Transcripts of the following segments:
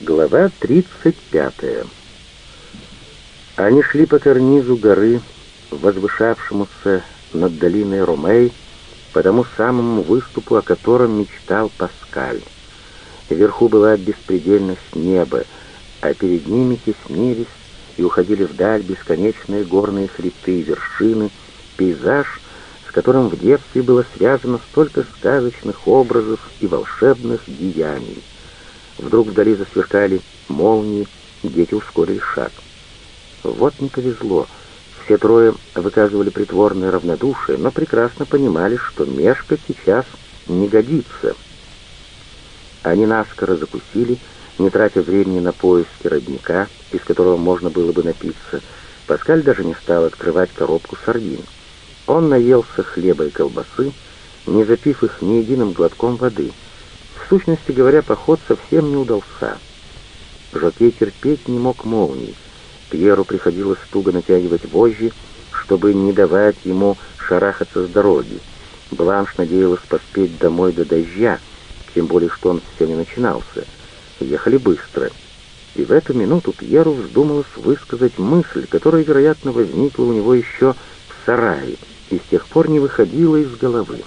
Глава 35. Они шли по карнизу горы, возвышавшемуся над долиной Ромей, по тому самому выступу, о котором мечтал Паскаль. Вверху была беспредельность неба, а перед ними теснились и уходили вдаль бесконечные горные хребты и вершины, пейзаж, с которым в детстве было связано столько сказочных образов и волшебных деяний. Вдруг вдали засверкали молнии, дети ускорили шаг. Вот не повезло. Все трое выказывали притворное равнодушие, но прекрасно понимали, что мешка сейчас не годится. Они наскоро закусили, не тратя времени на поиски родника, из которого можно было бы напиться. Паскаль даже не стал открывать коробку сардин. Он наелся хлеба и колбасы, не запив их ни единым глотком воды — сущности говоря, поход совсем не удался. Жокей терпеть не мог молний. Пьеру приходилось туго натягивать вожжи, чтобы не давать ему шарахаться с дороги. Бланш надеялась поспеть домой до дождя, тем более что он все не начинался. Ехали быстро. И в эту минуту Пьеру вздумалось высказать мысль, которая, вероятно, возникла у него еще в сарае и с тех пор не выходила из головы.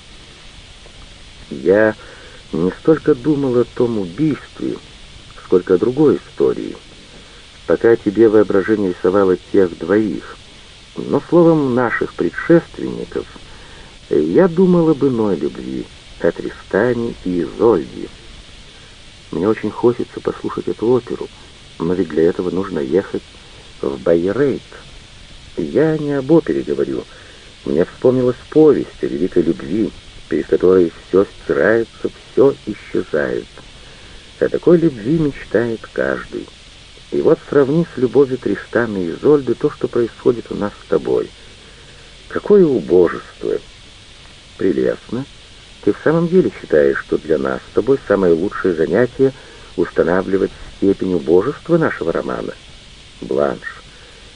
«Я не столько думал о том убийстве, сколько о другой истории. Пока тебе воображение рисовало тех двоих, но словом наших предшественников, я думал об иной любви, о Тристане и Изольде. Мне очень хочется послушать эту оперу, но ведь для этого нужно ехать в Байрейт. Я не об опере говорю. Мне вспомнилась повесть о великой любви, перед которой все стирается, все исчезает. О такой любви мечтает каждый. И вот сравни с любовью Тристана и Изольды то, что происходит у нас с тобой. Какое убожество! Прелестно. Ты в самом деле считаешь, что для нас с тобой самое лучшее занятие — устанавливать степень убожества нашего романа? Бланш.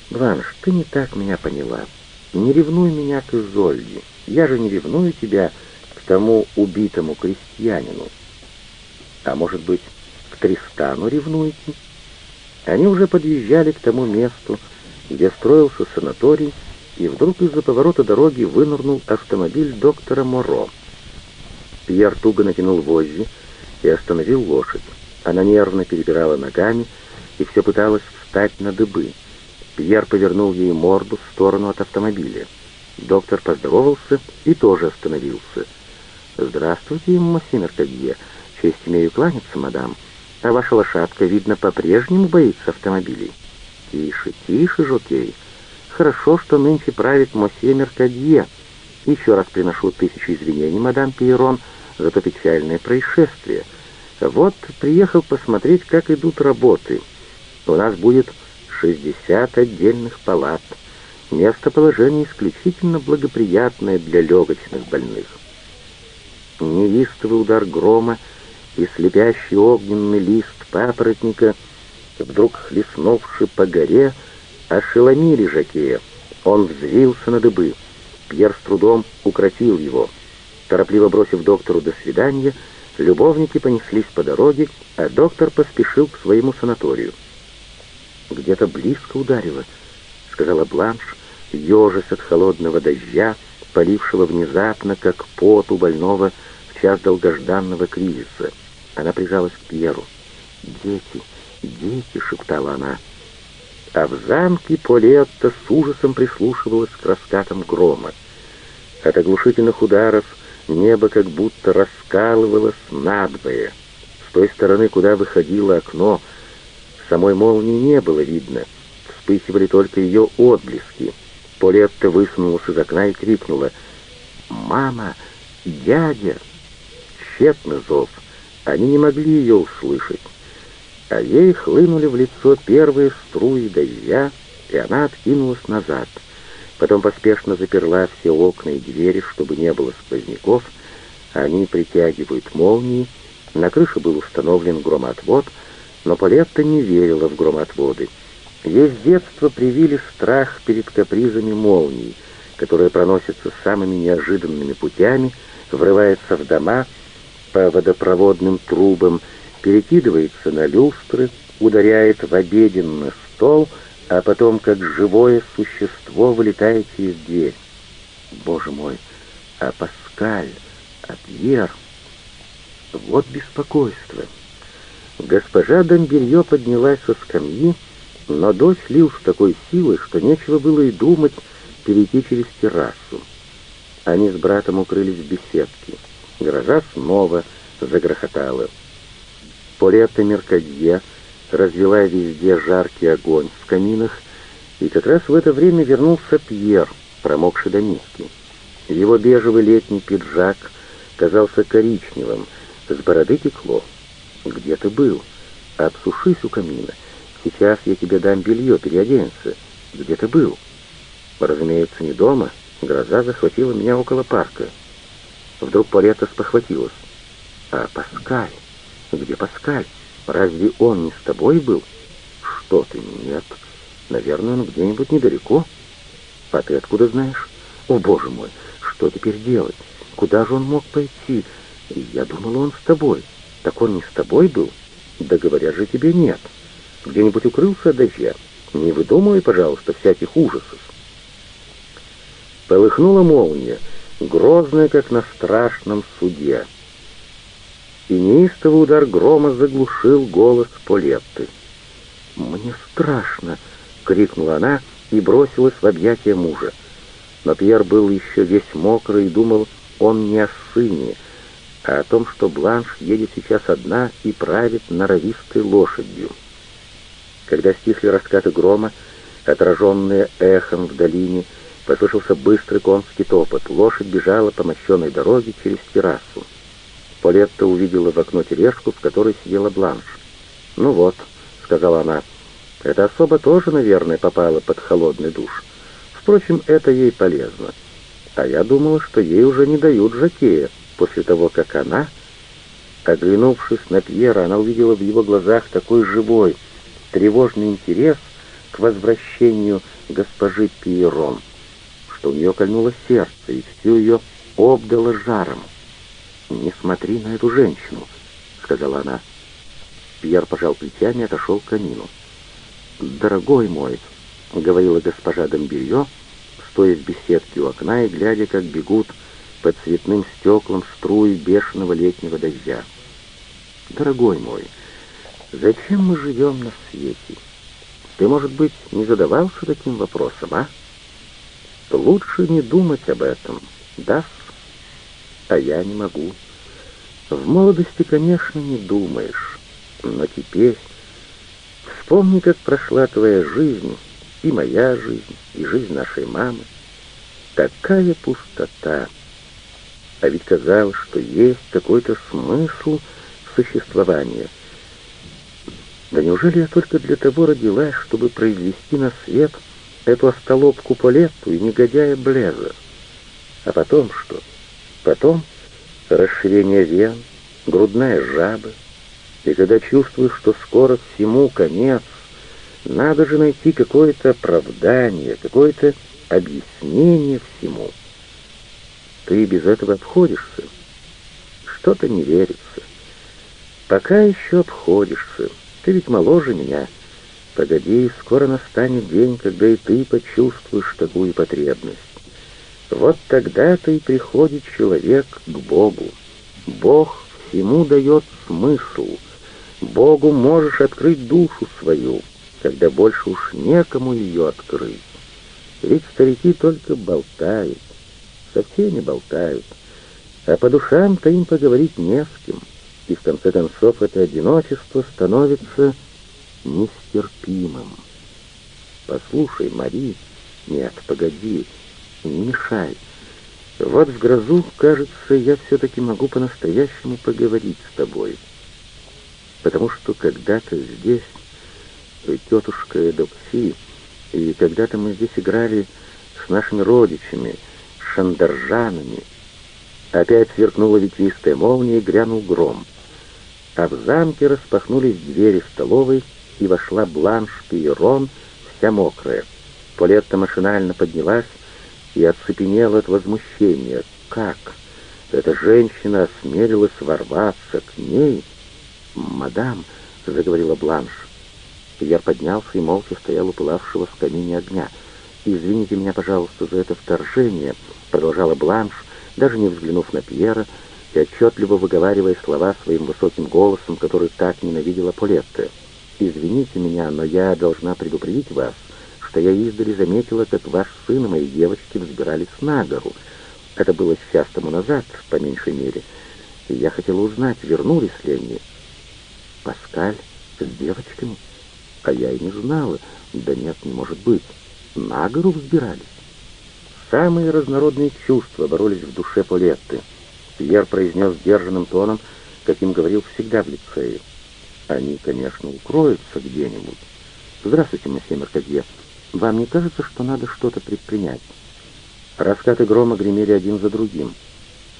Бланш, ты не так меня поняла. Не ревнуй меня к Изольде. Я же не ревную тебя тому убитому крестьянину. А может быть, к Тристану ревнуете? Они уже подъезжали к тому месту, где строился санаторий, и вдруг из-за поворота дороги вынырнул автомобиль доктора Моро. Пьер туго натянул вожжи и остановил лошадь. Она нервно перебирала ногами и все пыталась встать на дыбы. Пьер повернул ей морду в сторону от автомобиля. Доктор поздоровался и тоже остановился. «Здравствуйте, мосье Меркадье. Честь имею кланяться, мадам. А ваша лошадка, видно, по-прежнему боится автомобилей». «Тише, тише, жокей. Хорошо, что нынче правит мосье Меркадье. Еще раз приношу тысячу извинений, мадам Пьерон, за то печальное происшествие. Вот приехал посмотреть, как идут работы. У нас будет 60 отдельных палат. Местоположение исключительно благоприятное для легочных больных неистовый удар грома и слепящий огненный лист папоротника, вдруг хлестнувший по горе, ошеломили Жакея. Он взвился на дыбы. Пьер с трудом укротил его. Торопливо бросив доктору «до свидания», любовники понеслись по дороге, а доктор поспешил к своему санаторию. «Где-то близко ударило», — сказала Бланш, ежась от холодного дождя, полившего внезапно, как пот у больного в час долгожданного кризиса. Она прижалась к Пьеру. «Дети, дети!» — шептала она. А в замке Полетта с ужасом прислушивалась к раскатам грома. От оглушительных ударов небо как будто раскалывалось надвое. С той стороны, куда выходило окно, самой молнии не было видно. Вспыхивали только ее отблески — Полетта высунулась из окна и крикнула «Мама! Дядя!» Тщетный зов. Они не могли ее услышать. А ей хлынули в лицо первые струи дождя, и она откинулась назад. Потом поспешно заперла все окна и двери, чтобы не было сквозняков. Они притягивают молнии. На крыше был установлен громотвод, но Полетта не верила в громотводы. Ей с детства привили страх перед капризами молний, которые проносятся самыми неожиданными путями, врывается в дома по водопроводным трубам, перекидывается на люстры, ударяет в обеденный стол, а потом, как живое существо, вылетает через дверь. Боже мой, а Паскаль, а Пьер... Вот беспокойство. Госпожа Домберье поднялась со скамьи, но дождь лил с такой силой, что нечего было и думать перейти через террасу. Они с братом укрылись в беседке. Гроза снова загрохотала. Полета Меркадье развела везде жаркий огонь в каминах, и как раз в это время вернулся Пьер, промокший до низки. Его бежевый летний пиджак казался коричневым, с бороды текло. «Где ты был? Обсушись у камина. Сейчас я тебе дам белье, переоденься. Где ты был?» «Разумеется, не дома. Гроза захватила меня около парка». Вдруг Полета спохватилась. «А Паскаль? Где Паскаль? Разве он не с тобой был?» «Что ты, нет. Наверное, он где-нибудь недалеко. А ты откуда знаешь? О, боже мой, что теперь делать? Куда же он мог пойти? Я думала, он с тобой. Так он не с тобой был? Да говорят же тебе нет. Где-нибудь укрылся от дождя? Не выдумывай, пожалуйста, всяких ужасов. Полыхнула молния, грозная, как на страшном суде. И неистовый удар грома заглушил голос Полетты. «Мне страшно!» — крикнула она и бросилась в объятия мужа. Но Пьер был еще весь мокрый и думал он не о сыне, а о том, что Бланш едет сейчас одна и правит норовистой лошадью. Когда стихли раскаты грома, отраженные эхом в долине, послышался быстрый конский топот. Лошадь бежала по мощенной дороге через террасу. Полетта увидела в окно тележку, в которой сидела Бланш. «Ну вот», — сказала она, — «эта особа тоже, наверное, попала под холодный душ. Впрочем, это ей полезно. А я думала, что ей уже не дают жакея после того, как она...» Оглянувшись на Пьера, она увидела в его глазах такой живой, тревожный интерес к возвращению госпожи Пьерон, что у нее кольнуло сердце, и всю ее обдало жаром. «Не смотри на эту женщину», — сказала она. Пьер пожал плечами и отошел к камину. «Дорогой мой», — говорила госпожа Домбелье, стоя в беседке у окна и глядя, как бегут под цветным стеклом струи бешеного летнего дождя. «Дорогой мой, зачем мы живем на свете? Ты, может быть, не задавался таким вопросом, а? Лучше не думать об этом, да? А я не могу. В молодости, конечно, не думаешь, но теперь... Вспомни, как прошла твоя жизнь, и моя жизнь, и жизнь нашей мамы. Такая пустота. А ведь казалось, что есть какой-то смысл существования. Да неужели я только для того родилась, чтобы произвести на свет эту остолопку Полетту и негодяя Блеза? А потом что? Потом расширение вен, грудная жаба. И когда чувствуешь, что скоро всему конец, надо же найти какое-то оправдание, какое-то объяснение всему. Ты без этого обходишься. Что-то не верится. Пока еще обходишься. Ты ведь моложе меня. Погоди, скоро настанет день, когда и ты почувствуешь такую потребность. Вот тогда-то и приходит человек к Богу. Бог всему дает смысл. Богу можешь открыть душу свою, когда больше уж некому ее открыть. Ведь старики только болтают, со всеми болтают, а по душам-то им поговорить не с кем, и в конце концов это одиночество становится нестерпимым. Послушай, Мари, нет, погоди, не мешай. Вот в грозу, кажется, я все-таки могу по-настоящему поговорить с тобой. Потому что когда-то здесь тетушка Эдокси, и когда-то мы здесь играли с нашими родичами, шандаржанами. Опять сверкнула ветвистая молния и грянул гром. А в замке распахнулись двери столовой, и вошла Бланш Пиерон, вся мокрая. Полетта машинально поднялась, и оцепенел от возмущения. Как? Эта женщина осмелилась ворваться к ней? «Мадам», — заговорила Бланш, — Пьер поднялся и молча стоял у пылавшего в камине огня. «Извините меня, пожалуйста, за это вторжение», — продолжала Бланш, даже не взглянув на Пьера, и отчетливо выговаривая слова своим высоким голосом, который так ненавидела Полетта. «Извините меня, но я должна предупредить вас, что я издали заметила, как ваш сын и мои девочки взбирались на гору. Это было час тому назад, по меньшей мере, и я хотела узнать, вернулись ли они». «Паскаль с девочками?» А я и не знала. Да нет, не может быть. На гору взбирались. Самые разнородные чувства боролись в душе Полетты. Пьер произнес сдержанным тоном, каким говорил всегда в лицее. Они, конечно, укроются где-нибудь. Здравствуйте, месье Меркадье. Вам не кажется, что надо что-то предпринять? Раскаты грома гремели один за другим.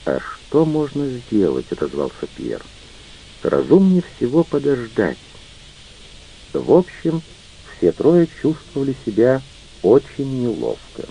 «А что можно сделать?» — отозвался Пьер. «Разумнее всего подождать. В общем, все трое чувствовали себя очень неловко.